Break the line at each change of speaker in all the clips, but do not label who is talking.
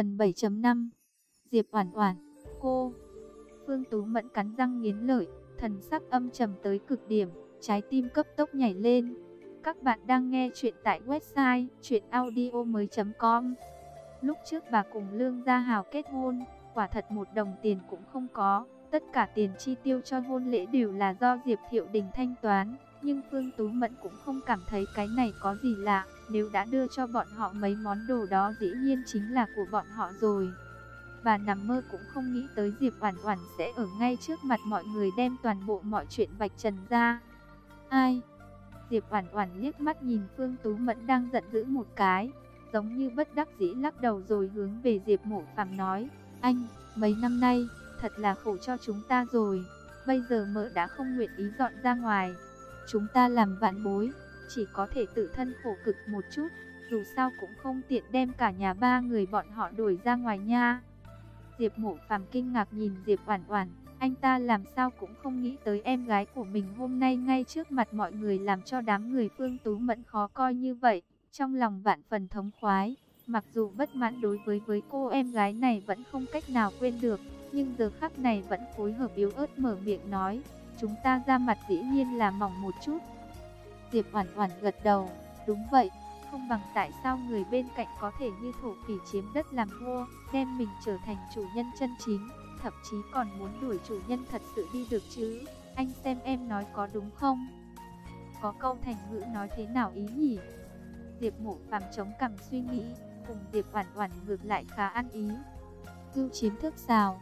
Phần 7.5 Diệp Oản Oản, cô. Phương Tú Mẫn cắn răng nghiến lợi, thần sắc âm trầm tới cực điểm, trái tim cấp tốc nhảy lên. Các bạn đang nghe chuyện tại website chuyenaudio.com. Lúc trước bà cùng Lương Gia Hào kết hôn, quả thật một đồng tiền cũng không có, tất cả tiền chi tiêu cho hôn lễ đều là do Diệp Thiệu Đình thanh toán, nhưng Phương Tú Mẫn cũng không cảm thấy cái này có gì lạ, nếu đã đưa cho bọn họ mấy món đồ đó dĩ nhiên chính là của bọn họ rồi. Bà nằm mơ cũng không nghĩ tới Diệp Oản Oản sẽ ở ngay trước mặt mọi người đem toàn bộ mọi chuyện vạch trần ra. Ai? Diệp Oản Oản liếc mắt nhìn Phương Tú Mẫn đang giận dữ một cái, giống như bất đắc dĩ lắc đầu rồi hướng về Diệp Mộ Phàm nói: "Anh, mấy năm nay thật là khổ cho chúng ta rồi, bây giờ mợ đã không nguyện ý dọn ra ngoài, chúng ta làm vạn bối, chỉ có thể tự thân khổ cực một chút, dù sao cũng không tiện đem cả nhà ba người bọn họ đuổi ra ngoài nha." Diệp Mộ Phàm kinh ngạc nhìn Diệp Oản Oản, anh ta làm sao cũng không nghĩ tới em gái của mình hôm nay ngay trước mặt mọi người làm cho đám người Phương Tú Mẫn khó coi như vậy, trong lòng vạn phần thống khoái, mặc dù bất mãn đối với với cô em gái này vẫn không cách nào quên được, nhưng giờ khắc này vẫn phối hợp yếu ớt mở miệng nói, chúng ta ra mặt dĩ nhiên là mỏng một chút. Diệp Oản Oản gật đầu, đúng vậy, không bằng tại sao người bên cạnh có thể như thổ phỉ chiếm đất làm vua, đem mình trở thành chủ nhân chân chính, thậm chí còn muốn đuổi chủ nhân thật sự đi được chứ, anh xem em nói có đúng không? Có câu thành ngữ nói thế nào ý nhỉ? Diệp Mộ Phàm chống cằm suy nghĩ, cùng Diệp Oản Oản ngược lại khá ăn ý. Cưu chiếm thước sao?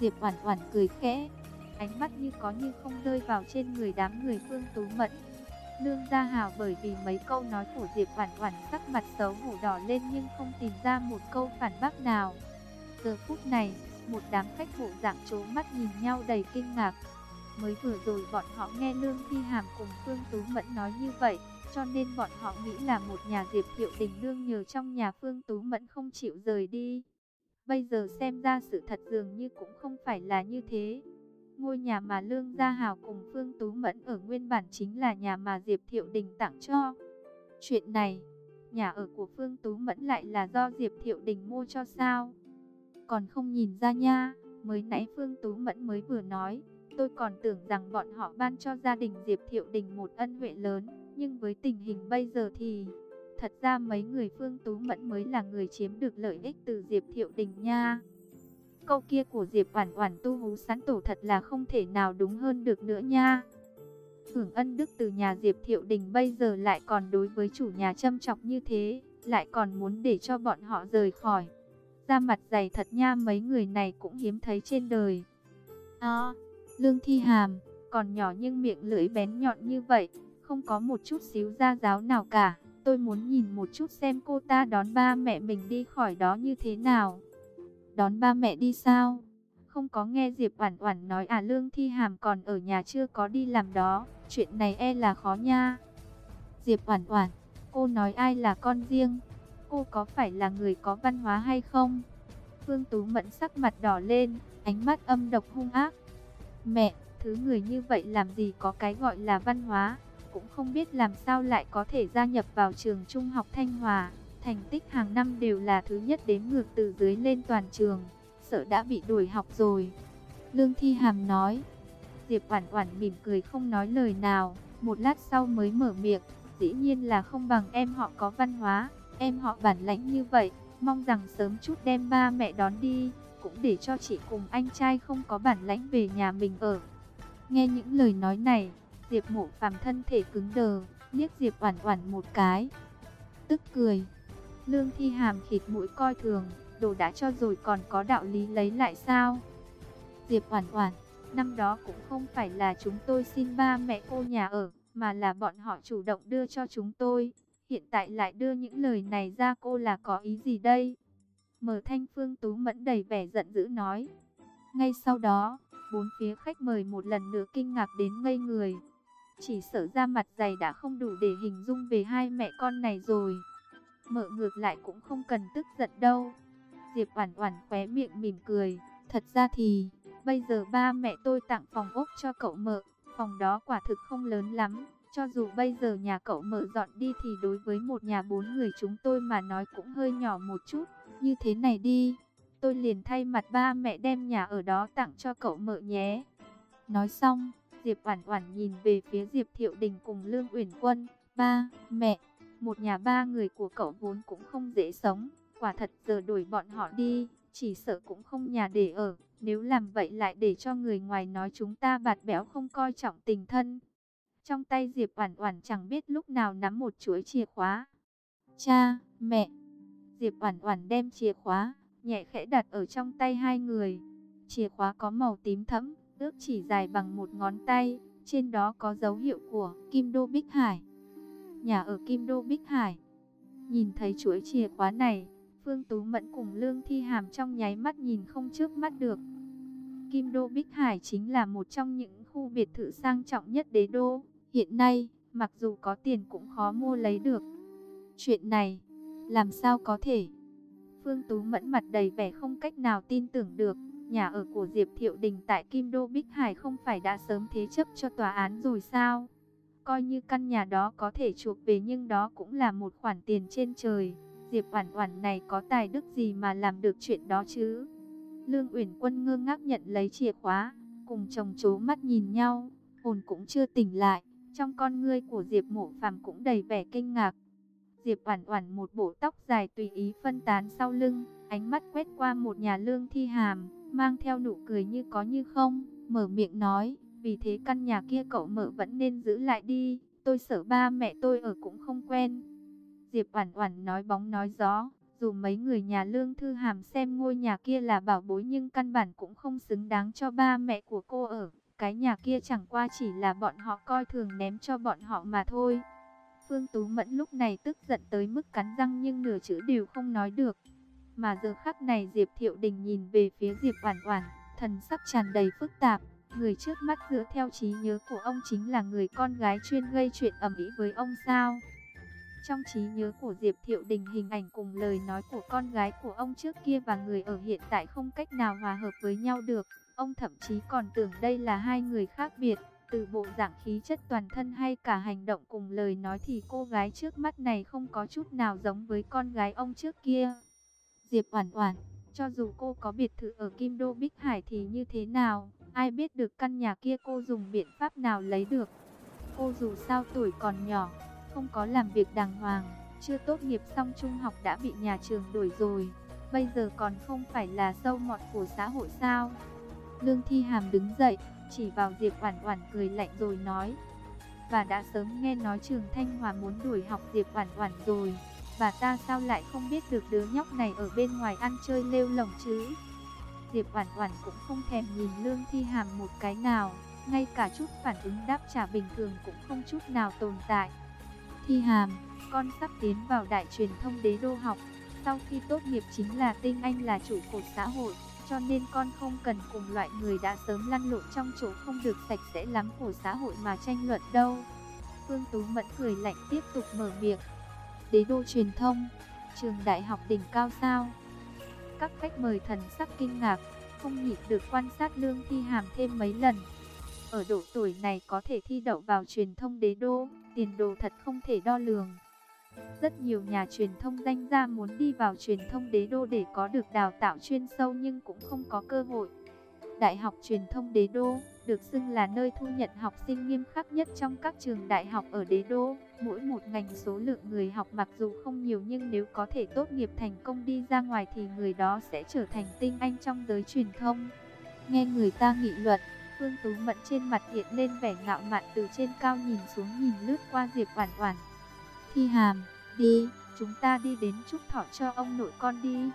Diệp Oản Oản cười khẽ, ánh mắt như có như không rơi vào trên người đám người Phương Tú Mẫn. Lương Gia Hào bởi vì mấy câu nói của Diệp Oản Oản sắc mặt xấu hổ đỏ lên nhưng không tìm ra một câu phản bác nào. Giờ phút này, một đám khách hộ dạng trố mắt nhìn nhau đầy kinh ngạc. Mới vừa rồi bọn họ nghe Lương Thi Hàm cùng Phương Tú Mẫn nói như vậy, cho nên bọn họ nghĩ là một nhà Diệp Thiệu Đình nương nhờ trong nhà Phương Tú Mẫn không chịu rời đi. Bây giờ xem ra sự thật dường như cũng không phải là như thế. Ngôi nhà mà Lương Gia Hào cùng Phương Tú Mẫn ở nguyên bản chính là nhà mà Diệp Thiệu Đình tặng cho. Chuyện này, nhà ở của Phương Tú Mẫn lại là do Diệp Thiệu Đình mua cho sao? Còn không nhìn ra nha, mới nãy Phương Tú Mẫn mới vừa nói, tôi còn tưởng rằng bọn họ ban cho gia đình Diệp Thiệu Đình một ân huệ lớn, nhưng với tình hình bây giờ thì... Thật ra mấy người Phương Tú Mẫn mới là người chiếm được lợi ích từ Diệp Thiệu Đình nha. Câu kia của Diệp Oản Oản tu hú sán tổ thật là không thể nào đúng hơn được nữa nha. Hưởng ân đức từ nhà Diệp Thiệu Đình bây giờ lại còn đối với chủ nhà châm chọc như thế, lại còn muốn để cho bọn họ rời khỏi. Da mặt dày thật nha mấy người này cũng hiếm thấy trên đời. À, Lương Thi Hàm, còn nhỏ nhưng miệng lưỡi bén nhọn như vậy, không có một chút xíu da giáo nào cả. Tôi muốn nhìn một chút xem cô ta đón ba mẹ mình đi khỏi đó như thế nào. Đón ba mẹ đi sao? Không có nghe Diệp Oản Oản nói à Lương Thi Hàm còn ở nhà chưa có đi làm đó, chuyện này e là khó nha. Diệp Oản Oản, cô nói ai là con riêng? Cô có phải là người có văn hóa hay không? Phương Tú Mẫn sắc mặt đỏ lên, ánh mắt âm độc hung ác. Mẹ, thứ người như vậy làm gì có cái gọi là văn hóa, cũng không biết làm sao lại có thể gia nhập vào trường trung học Thanh Hòa. Thành tích hàng năm đều là thứ nhất đến ngược từ dưới lên toàn trường, sợ đã bị đuổi học rồi. Lương Thi Hàm nói, Diệp Oản Oản mỉm cười không nói lời nào, một lát sau mới mở miệng, dĩ nhiên là không bằng em họ có văn hóa, em họ bản lãnh như vậy, mong rằng sớm chút đem ba mẹ đón đi, cũng để cho chị cùng anh trai không có bản lãnh về nhà mình ở. Nghe những lời nói này, Diệp Mộ Phàm thân thể cứng đờ, liếc Diệp Oản Oản một cái, tức cười. Lương Thi Hàm khịt mũi coi thường, đồ đã cho rồi còn có đạo lý lấy lại sao? Diệp Oản Oản, năm đó cũng không phải là chúng tôi xin ba mẹ cô nhà ở, mà là bọn họ chủ động đưa cho chúng tôi. Hiện tại lại đưa những lời này ra cô là có ý gì đây? Mở thanh phương tú mẫn đầy vẻ giận dữ nói. Ngay sau đó, bốn phía khách mời một lần nữa kinh ngạc đến ngây người. Chỉ sợ ra mặt dày đã không đủ để hình dung về hai mẹ con này rồi. Mợ ngược lại cũng không cần tức giận đâu. Diệp Oản Oản khóe miệng mỉm cười, thật ra thì bây giờ ba mẹ tôi tặng phòng ốc cho cậu mợ, phòng đó quả thực không lớn lắm, Cho dù bây giờ nhà cậu mở dọn đi thì đối với một nhà bốn người chúng tôi mà nói cũng hơi nhỏ một chút. Như thế này đi, tôi liền thay mặt ba mẹ đem nhà ở đó tặng cho cậu mợ nhé. Nói xong, Diệp Oản Oản nhìn về phía Diệp Thiệu Đình cùng Lương Uyển Quân, "Ba, mẹ, một nhà ba người của cậu vốn cũng không dễ sống, quả thật giờ đuổi bọn họ đi, chỉ sợ cũng không nhà để ở, nếu làm vậy lại để cho người ngoài nói chúng ta bạt béo không coi trọng tình thân." Trong tay Diệp Oản Oản chẳng biết lúc nào nắm một chuỗi chìa khóa. "Cha, mẹ." Diệp Oản Oản đem chìa khóa nhẹ khẽ đặt ở trong tay hai người. Chìa khóa có màu tím thẫm, ước chỉ dài bằng một ngón tay, trên đó có dấu hiệu của Kim Đô Bích Hải. Nhà ở Kim Đô Bích Hải. Nhìn thấy chuỗi chìa khóa này, Phương Tú Mẫn cùng Lương Thi Hàm trong nháy mắt nhìn không trước mắt được. Kim Đô Bích Hải chính là một trong những khu biệt thự sang trọng nhất đế đô. Hiện nay, mặc dù có tiền cũng khó mua lấy được. Chuyện này, làm sao có thể? Phương Tú Mẫn mặt đầy vẻ không cách nào tin tưởng được. Nhà ở của Diệp Thiệu Đình tại Kim Đô Bích Hải không phải đã sớm thế chấp cho tòa án rồi sao? Coi như căn nhà đó có thể chuộc về nhưng đó cũng là một khoản tiền trên trời. Diệp Oản Oản này có tài đức gì mà làm được chuyện đó chứ? Lương Uyển Quân ngơ ngác nhận lấy chìa khóa, cùng chồng chố mắt nhìn nhau, hồn cũng chưa tỉnh lại, trong con ngươi của Diệp Mộ Phàm cũng đầy vẻ kinh ngạc. Diệp Oản Oản một bộ tóc dài tùy ý phân tán sau lưng, ánh mắt quét qua một nhà lương thi hàm, mang theo nụ cười như có như không, mở miệng nói, vì thế căn nhà kia cậu mở vẫn nên giữ lại đi, tôi sợ ba mẹ tôi ở cũng không quen. Diệp Oản Oản nói bóng nói gió, dù mấy người nhà lương thư hàm xem ngôi nhà kia là bảo bối nhưng căn bản cũng không xứng đáng cho ba mẹ của cô ở, cái nhà kia chẳng qua chỉ là bọn họ coi thường ném cho bọn họ mà thôi. Phương Tú Mẫn lúc này tức giận tới mức cắn răng nhưng nửa chữ đều không nói được. Mà giờ khắc này Diệp Thiệu Đình nhìn về phía Diệp Oản Oản, thần sắc tràn đầy phức tạp. Người trước mắt dựa theo trí nhớ của ông chính là người con gái chuyên gây chuyện ầm ĩ với ông sao? Trong trí nhớ của Diệp Thiệu Đình hình ảnh cùng lời nói của con gái của ông trước kia và người ở hiện tại không cách nào hòa hợp với nhau được. Ông thậm chí còn tưởng đây là hai người khác biệt. Từ bộ dạng khí chất toàn thân hay cả hành động cùng lời nói thì cô gái trước mắt này không có chút nào giống với con gái ông trước kia. Diệp Oản Oản, cho dù cô có biệt thự ở Kim Đô Bích Hải thì như thế nào, ai biết được căn nhà kia cô dùng biện pháp nào lấy được. Cô dù sao tuổi còn nhỏ, không có làm việc đàng hoàng, chưa tốt nghiệp xong trung học đã bị nhà trường đuổi rồi, bây giờ còn không phải là sâu mọt của xã hội sao? Lương Thi Hàm đứng dậy, chỉ vào Diệp Oản Oản cười lạnh rồi nói: "Và đã sớm nghe nói Trường Thanh Hòa muốn đuổi học Diệp Oản Oản rồi, và ta sao lại không biết được đứa nhóc này ở bên ngoài ăn chơi lêu lổng chứ?" Diệp Oản Oản cũng không thèm nhìn Lương Thi Hàm một cái nào, ngay cả chút phản ứng đáp trả bình thường cũng không chút nào tồn tại. "Thi Hàm, con sắp tiến vào đại truyền thông đế đô học, sau khi tốt nghiệp chính là tinh anh là chủ cột xã hội." cho nên con không cần cùng loại người đã sớm lăn lộn trong chỗ không được sạch sẽ lắm của xã hội mà tranh luận đâu. Phương Tú Mẫn cười lạnh tiếp tục mở miệng. Đế đô truyền thông, trường đại học đỉnh cao sao? Các khách mời thần sắc kinh ngạc, không nhịn được quan sát lương thi hàm thêm mấy lần. Ở độ tuổi này có thể thi đậu vào truyền thông đế đô, tiền đồ thật không thể đo lường. Rất nhiều nhà truyền thông danh gia muốn đi vào truyền thông đế đô để có được đào tạo chuyên sâu nhưng cũng không có cơ hội. Đại học truyền thông đế đô được xưng là nơi thu nhận học sinh nghiêm khắc nhất trong các trường đại học ở đế đô. Mỗi một ngành số lượng người học mặc dù không nhiều nhưng nếu có thể tốt nghiệp thành công đi ra ngoài thì người đó sẽ trở thành tinh anh trong giới truyền thông. Nghe người ta nghị luận, Phương Tú Mẫn trên mặt hiện lên vẻ ngạo mạn từ trên cao nhìn xuống nhìn lướt qua Diệp Oản Oản. Thi Hàm, đi, chúng ta đi đến chúc thọ cho ông nội con đi.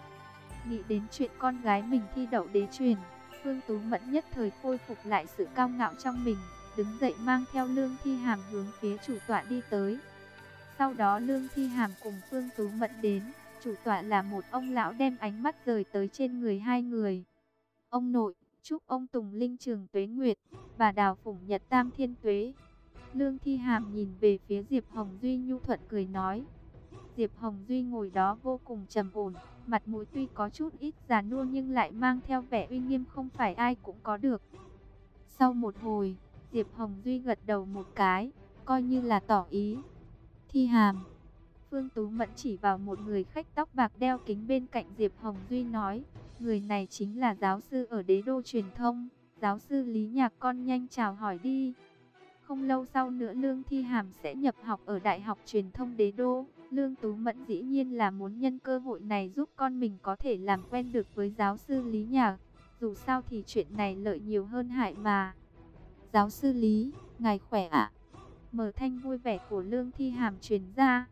Nghĩ đến chuyện con gái mình thi đậu đế truyền, Phương Tú Mẫn nhất thời khôi phục lại sự cao ngạo trong mình, đứng dậy mang theo Lương Thi Hàm hướng phía chủ tọa đi tới. Sau đó Lương Thi Hàm cùng Phương Tú Mẫn đến, chủ tọa là một ông lão đem ánh mắt rời tới trên người hai người. Ông nội, chúc ông Tùng Linh Trường Tuế Nguyệt, và Đào Phủng Nhật Tam Thiên Tuế. Lương Thi Hàm nhìn về phía Diệp Hồng Duy nhu thuận cười nói. Diệp Hồng Duy ngồi đó vô cùng trầm ổn, mặt mũi tuy có chút ít già nua nhưng lại mang theo vẻ uy nghiêm không phải ai cũng có được. Sau một hồi, Diệp Hồng Duy gật đầu một cái, coi như là tỏ ý. Thi hàm. Phương Tú Mẫn chỉ vào một người khách tóc bạc đeo kính bên cạnh Diệp Hồng Duy nói, người này chính là giáo sư ở đế đô truyền thông, giáo sư Lý Nhạc con nhanh chào hỏi đi. Không lâu sau nữa Lương Thi Hàm sẽ nhập học ở Đại học Truyền thông Đế Đô. Lương Tú Mẫn dĩ nhiên là muốn nhân cơ hội này giúp con mình có thể làm quen được với giáo sư Lý Nhạc. Dù sao thì chuyện này lợi nhiều hơn hại mà. Giáo sư Lý, ngài khỏe ạ. Mở thanh vui vẻ của Lương Thi Hàm truyền ra.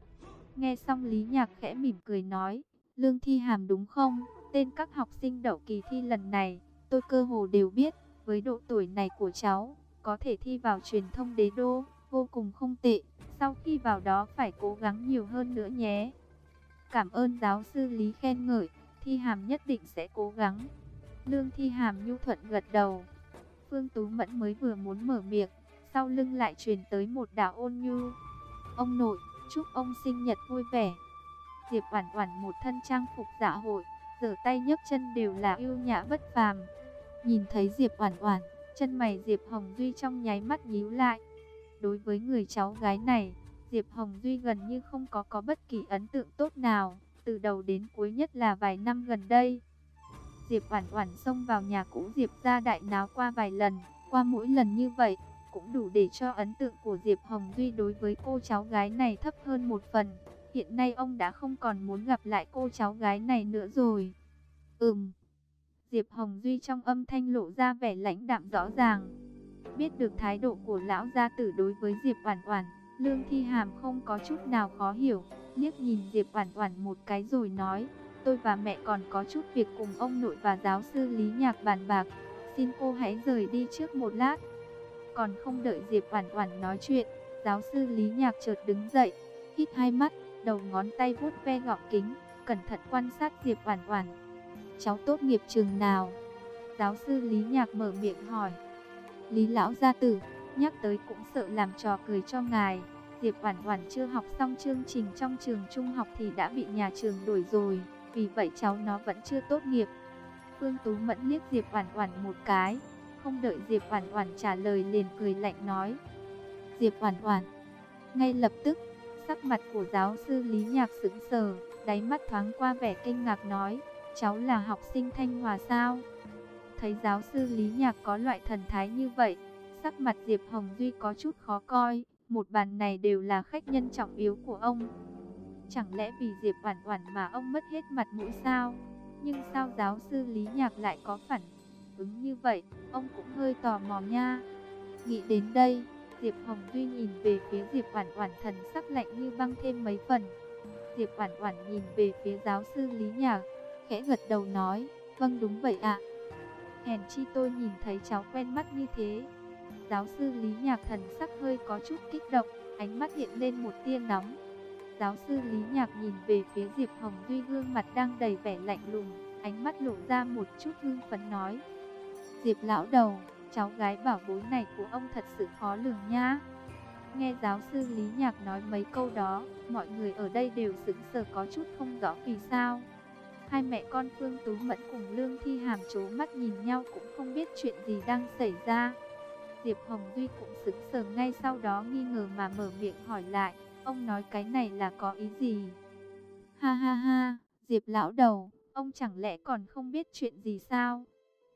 Nghe xong Lý Nhạc khẽ mỉm cười nói, Lương Thi Hàm đúng không? Tên các học sinh đậu kỳ thi lần này, tôi cơ hồ đều biết, với độ tuổi này của cháu, có thể thi vào truyền thông đế đô, vô cùng không tệ. Sau khi vào đó phải cố gắng nhiều hơn nữa nhé. Cảm ơn giáo sư Lý khen ngợi, Thi Hàm nhất định sẽ cố gắng. Lương Thi Hàm nhu thuận gật đầu. Phương Tú Mẫn mới vừa muốn mở miệng, sau lưng lại truyền tới một đạo ôn nhu. Ông nội, chúc ông sinh nhật vui vẻ. Diệp Oản Oản một thân trang phục dạ hội, giở tay nhấc chân đều là yêu nhã bất phàm. Nhìn thấy Diệp Oản Oản, chân mày Diệp Hồng Duy trong nháy mắt nhíu lại. Đối với người cháu gái này, Diệp Hồng Duy gần như không có có bất kỳ ấn tượng tốt nào, từ đầu đến cuối nhất là vài năm gần đây. Diệp Oản Oản xông vào nhà cũ Diệp gia đại náo qua vài lần, qua mỗi lần như vậy, cũng đủ để cho ấn tượng của Diệp Hồng Duy đối với cô cháu gái này thấp hơn một phần. Hiện nay ông đã không còn muốn gặp lại cô cháu gái này nữa rồi. Ừm. Diệp Hồng Duy trong âm thanh lộ ra vẻ lãnh đạm rõ ràng. Biết được thái độ của lão gia tử đối với Diệp Oản Oản, Lương Thi Hàm không có chút nào khó hiểu, liếc nhìn Diệp Oản Oản một cái rồi nói: "Tôi và mẹ còn có chút việc cùng ông nội và giáo sư Lý Nhạc bàn bạc, xin cô hãy rời đi trước một lát." Còn không đợi Diệp Oản Oản nói chuyện, giáo sư Lý Nhạc chợt đứng dậy, hít hai mắt, đầu ngón tay vuốt ve gọng kính, cẩn thận quan sát Diệp Oản Oản. "Cháu tốt nghiệp trường nào?" Giáo sư Lý Nhạc mở miệng hỏi. Lý lão gia tử, nhắc tới cũng sợ làm trò cười cho ngài. Diệp Oản Oản chưa học xong chương trình trong trường trung học thì đã bị nhà trường đuổi rồi, vì vậy cháu nó vẫn chưa tốt nghiệp. Phương Tú Mẫn liếc Diệp Oản Oản một cái, không đợi Diệp Oản Oản trả lời liền cười lạnh nói: "Diệp Oản Oản." Ngay lập tức, sắc mặt của giáo sư Lý Nhạc sững sờ, đáy mắt thoáng qua vẻ kinh ngạc nói: "Cháu là học sinh Thanh Hòa sao?" Thấy giáo sư Lý Nhạc có loại thần thái như vậy, sắc mặt Diệp Hồng Duy có chút khó coi, một bàn này đều là khách nhân trọng yếu của ông. Chẳng lẽ vì Diệp Oản Oản mà ông mất hết mặt mũi sao? Nhưng sao giáo sư Lý Nhạc lại có phản ứng như vậy, ông cũng hơi tò mò nha. Nghĩ đến đây, Diệp Hồng Duy nhìn về phía Diệp Oản Oản thần sắc lạnh như băng thêm mấy phần. Diệp Oản Oản nhìn về phía giáo sư Lý Nhạc, khẽ gật đầu nói, "Vâng đúng vậy ạ." Hèn chi tôi nhìn thấy cháu quen mắt như thế. Giáo sư Lý Nhạc thần sắc hơi có chút kích động, ánh mắt hiện lên một tia nóng. Giáo sư Lý Nhạc nhìn về phía Diệp Hồng Duy gương mặt đang đầy vẻ lạnh lùng, ánh mắt lộ ra một chút hưng phấn nói. Diệp lão đầu, cháu gái bảo bối này của ông thật sự khó lường nha. Nghe giáo sư Lý Nhạc nói mấy câu đó, mọi người ở đây đều sững sờ có chút không rõ vì sao. Hai mẹ con Phương Tú Mẫn cùng Lương Thi Hàm chố mắt nhìn nhau cũng không biết chuyện gì đang xảy ra. Diệp Hồng Duy cũng sững sờ ngay sau đó nghi ngờ mà mở miệng hỏi lại, ông nói cái này là có ý gì? Ha ha ha, Diệp lão đầu, ông chẳng lẽ còn không biết chuyện gì sao?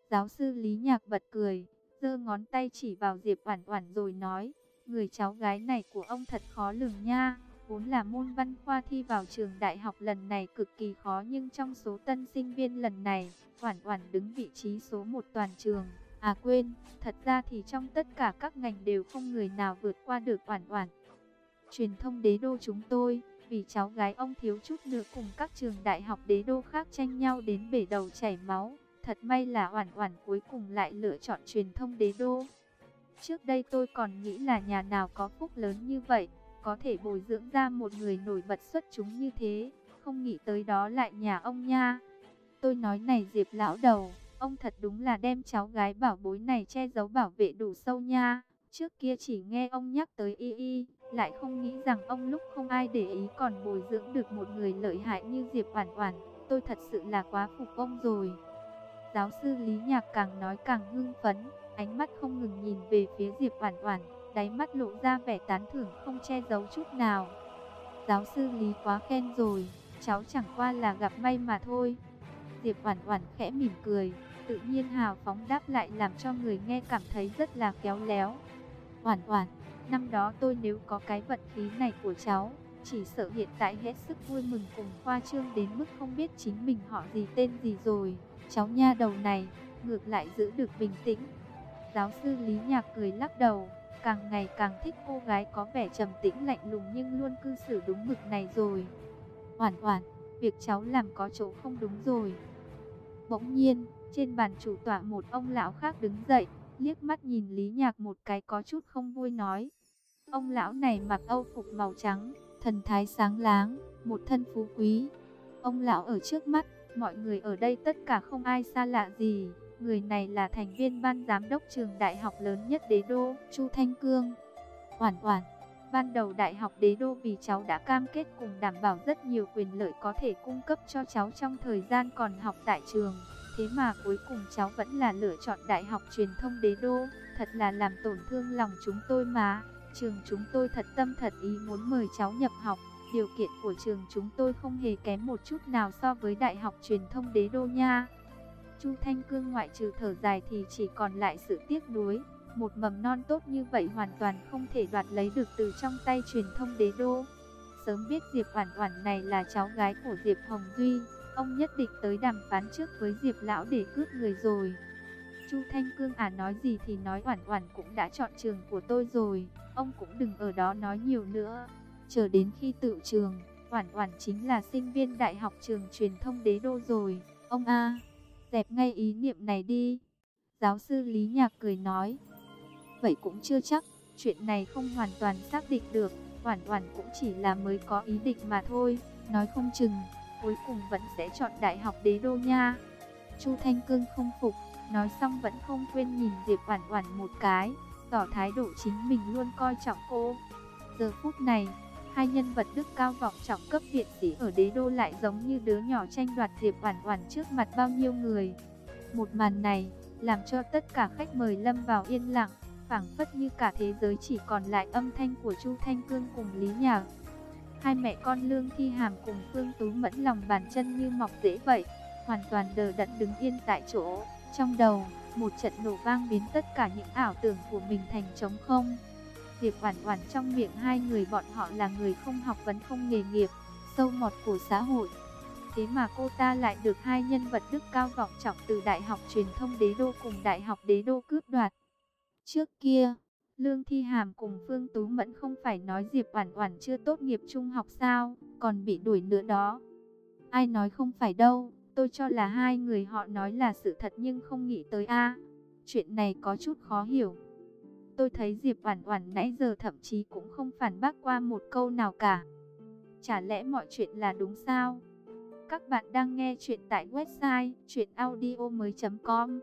Giáo sư Lý Nhạc bật cười, giơ ngón tay chỉ vào Diệp Oản Oản rồi nói, người cháu gái này của ông thật khó lường nha. Vốn là môn văn khoa thi vào trường đại học lần này cực kỳ khó nhưng trong số tân sinh viên lần này, hoàn hoàn đứng vị trí số 1 toàn trường. À quên, thật ra thì trong tất cả các ngành đều không người nào vượt qua được hoàn hoàn Truyền thông đế đô chúng tôi, vì cháu gái ông thiếu chút nữa cùng các trường đại học đế đô khác tranh nhau đến bể đầu chảy máu. Thật may là hoàn hoàn cuối cùng lại lựa chọn truyền thông đế đô. Trước đây tôi còn nghĩ là nhà nào có phúc lớn như vậy, có thể bồi dưỡng ra một người nổi bật xuất chúng như thế, không nghĩ tới đó lại nhà ông nha. Tôi nói này Diệp lão đầu, ông thật đúng là đem cháu gái bảo bối này che giấu bảo vệ đủ sâu nha. Trước kia chỉ nghe ông nhắc tới y y, lại không nghĩ rằng ông lúc không ai để ý còn bồi dưỡng được một người lợi hại như Diệp Oản Oản, tôi thật sự là quá phục ông rồi. Giáo sư Lý Nhạc càng nói càng hưng phấn, ánh mắt không ngừng nhìn về phía Diệp Oản Oản, đáy mắt lộ ra vẻ tán thưởng không che giấu chút nào. Giáo sư Lý quá khen rồi, cháu chẳng qua là gặp may mà thôi. Diệp Oản Oản khẽ mỉm cười, tự nhiên hào phóng đáp lại làm cho người nghe cảm thấy rất là khéo léo. Oản Oản, năm đó tôi nếu có cái vận khí này của cháu, chỉ sợ hiện tại hết sức vui mừng cùng khoa trương đến mức không biết chính mình họ gì tên gì rồi. Cháu nha đầu này, ngược lại giữ được bình tĩnh. Giáo sư Lý Nhạc cười lắc đầu, càng ngày càng thích cô gái có vẻ trầm tĩnh lạnh lùng nhưng luôn cư xử đúng mực này rồi. Oản Oản, việc cháu làm có chỗ không đúng rồi. Bỗng nhiên, trên bàn chủ tọa một ông lão khác đứng dậy, liếc mắt nhìn Lý Nhạc một cái có chút không vui nói. Ông lão này mặc âu phục màu trắng, thần thái sáng láng, một thân phú quý. Ông lão ở trước mắt, mọi người ở đây tất cả không ai xa lạ gì. Người này là thành viên ban giám đốc trường đại học lớn nhất đế đô, Chu Thanh Cương. Oản oản, ban đầu đại học đế đô vì cháu đã cam kết cùng đảm bảo rất nhiều quyền lợi có thể cung cấp cho cháu trong thời gian còn học tại trường. Thế mà cuối cùng cháu vẫn là lựa chọn đại học truyền thông đế đô, thật là làm tổn thương lòng chúng tôi mà. Trường chúng tôi thật tâm thật ý muốn mời cháu nhập học. Điều kiện của trường chúng tôi không hề kém một chút nào so với Đại học Truyền thông Đế Đô nha. Chu Thanh Cương ngoại trừ thở dài thì chỉ còn lại sự tiếc nuối. Một mầm non tốt như vậy hoàn toàn không thể đoạt lấy được từ trong tay truyền thông Đế Đô. Sớm biết Diệp Oản Oản này là cháu gái của Diệp Hồng Duy, ông nhất định tới đàm phán trước với Diệp lão để cướp người rồi. Chu Thanh Cương à nói gì thì nói Oản Oản cũng đã chọn trường của tôi rồi, ông cũng đừng ở đó nói nhiều nữa. Chờ đến khi tự trường, Oản Oản chính là sinh viên đại học trường truyền thông Đế Đô rồi. Ông a, dẹp ngay ý niệm này đi. Giáo sư Lý Nhạc cười nói. Vậy cũng chưa chắc, chuyện này không hoàn toàn xác định được, hoàn toàn cũng chỉ là mới có ý định mà thôi, nói không chừng cuối cùng vẫn sẽ chọn đại học Đế Đô nha. Chu Thanh Cương không phục, nói xong vẫn không quên nhìn Diệp Oản Oản một cái, tỏ thái độ chính mình luôn coi trọng cô. Giờ phút này, hai nhân vật đức cao vọng trọng cấp viện sĩ ở đế đô lại giống như đứa nhỏ tranh đoạt Diệp Oản Oản trước mặt bao nhiêu người. Một màn này làm cho tất cả khách mời lâm vào yên lặng, phảng phất như cả thế giới chỉ còn lại âm thanh của Chu Thanh Cương cùng Lý Nhạc. Hai mẹ con Lương Thi Hàm cùng Phương Tú Mẫn lòng bàn chân như mọc rễ vậy, hoàn toàn đờ đẫn đứng yên tại chỗ, trong đầu một trận nổ vang biến tất cả những ảo tưởng của mình thành trống không. Diệp Oản Oản trong miệng hai người bọn họ là người không học vấn không nghề nghiệp, sâu mọt của xã hội. Thế mà cô ta lại được hai nhân vật đức cao vọng trọng từ Đại học Truyền thông Đế đô cùng Đại học Đế đô cướp đoạt. Trước kia, Lương Thi Hàm cùng Phương Tú Mẫn không phải nói Diệp Oản Oản chưa tốt nghiệp trung học sao, còn bị đuổi nữa đó. Ai nói không phải đâu, tôi cho là hai người họ nói là sự thật nhưng không nghĩ tới a. chuyện này có chút khó hiểu. Tôi thấy Diệp Oản Oản nãy giờ thậm chí cũng không phản bác qua một câu nào cả. Chả lẽ mọi chuyện là đúng sao? Các bạn đang nghe chuyện tại website chuyenaudio.com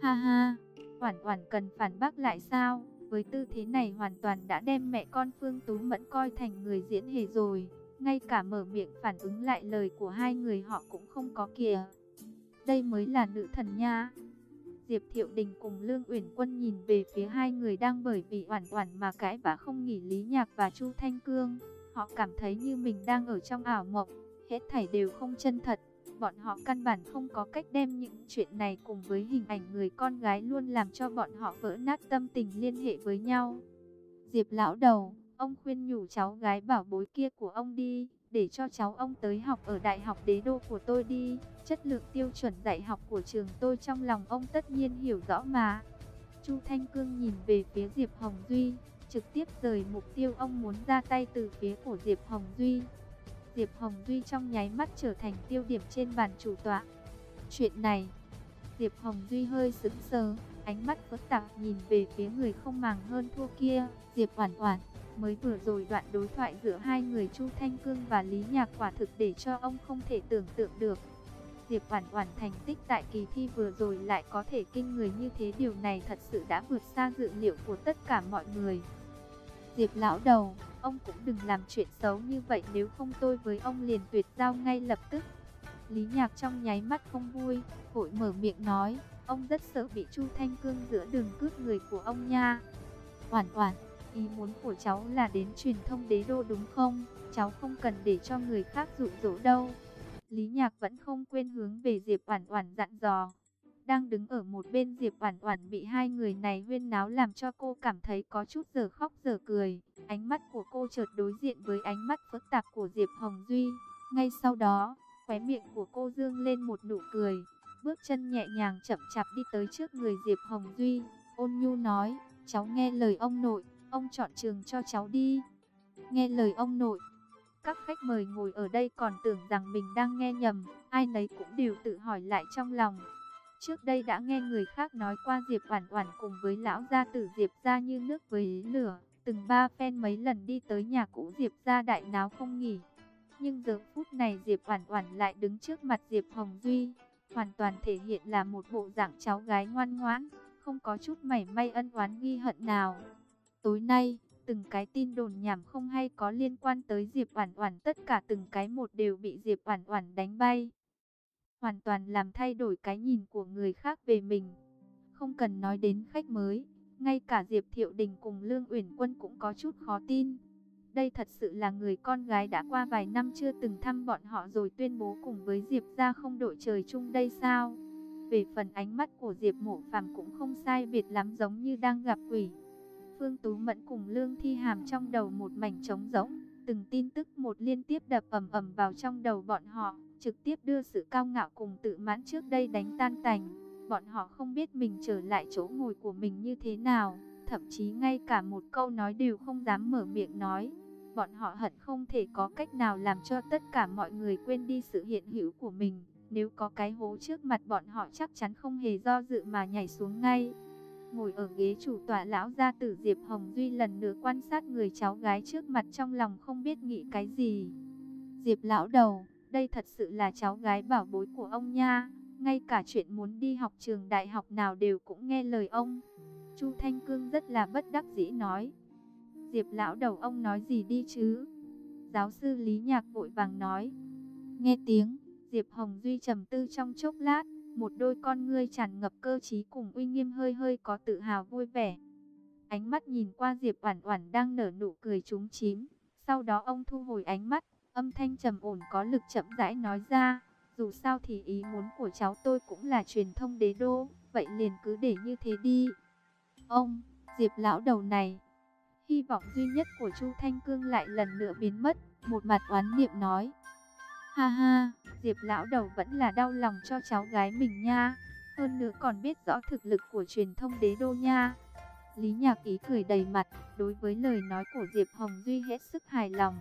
Ha ha, Oản Oản cần phản bác lại sao? Với tư thế này hoàn toàn đã đem mẹ con Phương Tú Mẫn coi thành người diễn hề rồi. Ngay cả mở miệng phản ứng lại lời của hai người họ cũng không có kìa. Đây mới là nữ thần nha. Diệp Thiệu Đình cùng Lương Uyển Quân nhìn về phía hai người đang bởi vì oản oản mà cãi vã không nghỉ Lý Nhạc và Chu Thanh Cương. Họ cảm thấy như mình đang ở trong ảo mộng, hết thảy đều không chân thật. Bọn họ căn bản không có cách đem những chuyện này cùng với hình ảnh người con gái luôn làm cho bọn họ vỡ nát tâm tình liên hệ với nhau. Diệp lão đầu, ông khuyên nhủ cháu gái bảo bối kia của ông đi, để cho cháu ông tới học ở đại học đế đô của tôi đi. Chất lượng tiêu chuẩn dạy học của trường tôi trong lòng ông tất nhiên hiểu rõ mà. Chu Thanh Cương nhìn về phía Diệp Hồng Duy, trực tiếp rời mục tiêu ông muốn ra tay từ phía của Diệp Hồng Duy. Diệp Hồng Duy trong nháy mắt trở thành tiêu điểm trên bàn chủ tọa. Chuyện này, Diệp Hồng Duy hơi sững sờ, ánh mắt phức tạp nhìn về phía người không màng hơn thua kia, Diệp Oản Oản. Mới vừa rồi đoạn đối thoại giữa hai người Chu Thanh Cương và Lý Nhạc quả thực để cho ông không thể tưởng tượng được. Diệp Oản Oản thành tích tại kỳ thi vừa rồi lại có thể kinh người như thế điều này thật sự đã vượt xa dự liệu của tất cả mọi người. Diệp lão đầu, ông cũng đừng làm chuyện xấu như vậy nếu không tôi với ông liền tuyệt giao ngay lập tức. Lý Nhạc trong nháy mắt không vui, vội mở miệng nói, ông rất sợ bị Chu Thanh Cương giữa đường cướp người của ông nha. Oản Oản, ý muốn của cháu là đến truyền thông đế đô đúng không? Cháu không cần để cho người khác dụ dỗ đâu. Lý Nhạc vẫn không quên hướng về Diệp Oản Oản dặn dò. Đang đứng ở một bên Diệp Oản Oản bị hai người này huyên náo làm cho cô cảm thấy có chút giờ khóc giờ cười. Ánh mắt của cô chợt đối diện với ánh mắt phức tạp của Diệp Hồng Duy. Ngay sau đó, khóe miệng của cô dương lên một nụ cười, bước chân nhẹ nhàng chậm chạp đi tới trước người Diệp Hồng Duy, ôn nhu nói, cháu nghe lời ông nội, ông chọn trường cho cháu đi. Nghe lời ông nội, các khách mời ngồi ở đây còn tưởng rằng mình đang nghe nhầm, ai nấy cũng đều tự hỏi lại trong lòng. Trước đây đã nghe người khác nói qua Diệp Oản Oản cùng với lão gia tử Diệp gia như nước với lửa, từng ba phen mấy lần đi tới nhà cũ Diệp gia đại náo không nghỉ. Nhưng giờ phút này Diệp Oản Oản lại đứng trước mặt Diệp Hồng Duy, hoàn toàn thể hiện là một bộ dạng cháu gái ngoan ngoãn, không có chút mảy may ân oán ghi hận nào. Tối nay, từng cái tin đồn nhảm không hay có liên quan tới Diệp Oản Oản, tất cả từng cái một đều bị Diệp Oản Oản đánh bay. Hoàn toàn làm thay đổi cái nhìn của người khác về mình. Không cần nói đến khách mới, ngay cả Diệp Thiệu Đình cùng Lương Uyển Quân cũng có chút khó tin. Đây thật sự là người con gái đã qua vài năm chưa từng thăm bọn họ rồi tuyên bố cùng với Diệp gia không đội trời chung đây sao? Về phần ánh mắt của Diệp Mộ Phàm cũng không sai biệt lắm giống như đang gặp quỷ. Phương Tú Mẫn cùng Lương Thi Hàm trong đầu một mảnh trống rỗng, từng tin tức một liên tiếp đập ầm ầm vào trong đầu bọn họ, trực tiếp đưa sự cao ngạo cùng tự mãn trước đây đánh tan tành. Bọn họ không biết mình trở lại chỗ ngồi của mình như thế nào, thậm chí ngay cả một câu nói đều không dám mở miệng nói. Bọn họ hận không thể có cách nào làm cho tất cả mọi người quên đi sự hiện hữu của mình. Nếu có cái hố trước mặt bọn họ chắc chắn không hề do dự mà nhảy xuống ngay. Ngồi ở ghế chủ tọa lão gia tử Diệp Hồng Duy lần nữa quan sát người cháu gái trước mặt trong lòng không biết nghĩ cái gì. Diệp lão đầu, đây thật sự là cháu gái bảo bối của ông nha. Ngay cả chuyện muốn đi học trường đại học nào đều cũng nghe lời ông. Chu Thanh Cương rất là bất đắc dĩ nói. Diệp lão đầu ông nói gì đi chứ? Giáo sư Lý Nhạc vội vàng nói. Nghe tiếng, Diệp Hồng Duy trầm tư trong chốc lát, một đôi con ngươi tràn ngập cơ trí cùng uy nghiêm hơi hơi có tự hào vui vẻ. Ánh mắt nhìn qua Diệp Oản Oản đang nở nụ cười trúng chím, sau đó ông thu hồi ánh mắt, âm thanh trầm ổn có lực chậm rãi nói ra, dù sao thì ý muốn của cháu tôi cũng là truyền thông đế đô, vậy liền cứ để như thế đi. Ông, Diệp lão đầu này, Hy vọng duy nhất của Chu Thanh Cương lại lần nữa biến mất, một mặt oán niệm nói. Ha ha, Diệp lão đầu vẫn là đau lòng cho cháu gái mình nha, hơn nữa còn biết rõ thực lực của truyền thông đế đô nha. Lý Nhạc Ý cười đầy mặt, đối với lời nói của Diệp Hồng Duy hết sức hài lòng.